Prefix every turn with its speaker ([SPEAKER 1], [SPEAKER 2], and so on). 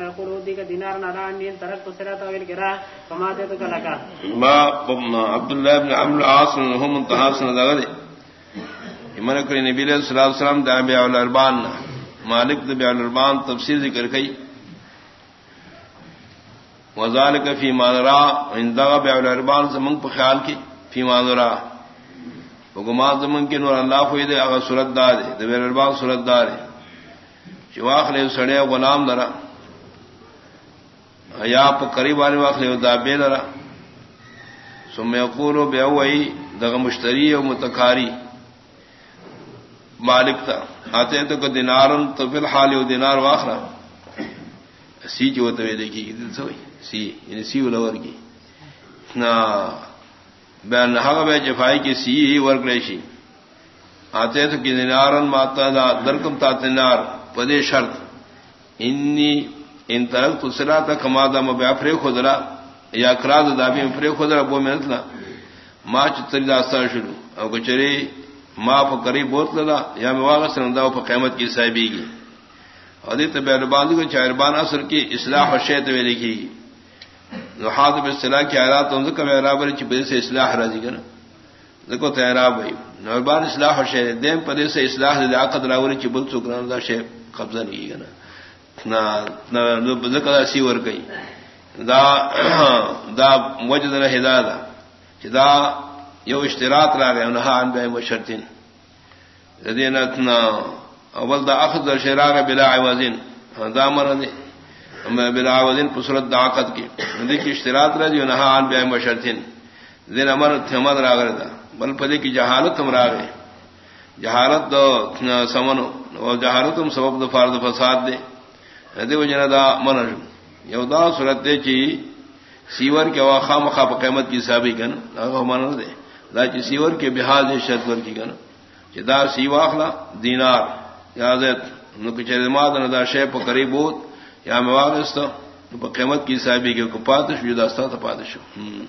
[SPEAKER 1] يقول ديك فما
[SPEAKER 2] ما عبد الله بن عمرو العاص هم منتهى سنه دغه ایمان کری نبی علیہ الصلوۃ والسلام دا بیع الاربان مالک دا بیع الاربان تفسیر ذکر کئی وذالک فی ما را عند بیع الاربان زمن په خیال کی فی ما را وګما زمن کې نور الله خو دې هغه صورت دار دې بیع الاربان صورت دار چې واخلې سړی غلام درا یا پا قریب آنے واقع دا بے لرا سم یقولو بے اوئی دغ مشتری و متکاری مالک تا آتے تو کہ دینارن تو فی الحال و دینار واخرا سی جو تو دیکھی گی دل سوئی سی یعنی سی ولور کی نا بین حق بے جفائی کی سی ہی ورک ریشی آتے تو کہ دینارن ماتا دا درکم تا دینار پدے شرط. انی ان طرف تو سرا تک کما دا مبیا فرے خدرا یا کرا دا بھی فرے خدرا بو میں نتلا ما چتری داستا شروع۔ او کچری ما پ قریب بوت لدا یا میں واغ سندا پ قیامت کی صاحبی کی ادی تبع باندھ کو چاربان اثر کی اصلاح و شیت وی لکھی نو حاض بالصلاح کی حالات ان کا برابر چ بے سے اصلاح راضی کرنا دیکھو تیرا بھائی نو بار اصلاح و شیت دیم پدے سے اصلاح دے عقد راوری چ بل سکران دا شے قبضہ نہیں کرنا سی ور گئی دا دا وجد نہ ہدا دا. دا یو اشتراط را گئے انہا ان بے مشرتن دین اتنا اول دا اخذ شراغ بلا عوضین. دا مرد بلا عوضین پسرت دا عقد کی. دی کی اشتراط را دی انہا ان بے مشرتن دین امر تھمد را گئے دا. بل پدی کی جہالت ہم را گئے. جہالت دو سمنو. اور جہالت ہم سبب دو فارد فساد دے. دیو جنا دا من یو دا صورت دے چی سیور کے واخا مخا قیمت کی صحابی کن اگر من دے دا چی سیور کے بحال دے شرط ور کی کن چی دا سی واخلا دینار. یا دت نو کہ چے ما دا شے پ قریب ہوت یا مواغست پا قیمت کی صحابی کے کو پاتش جو داستا تا پاتش ہوں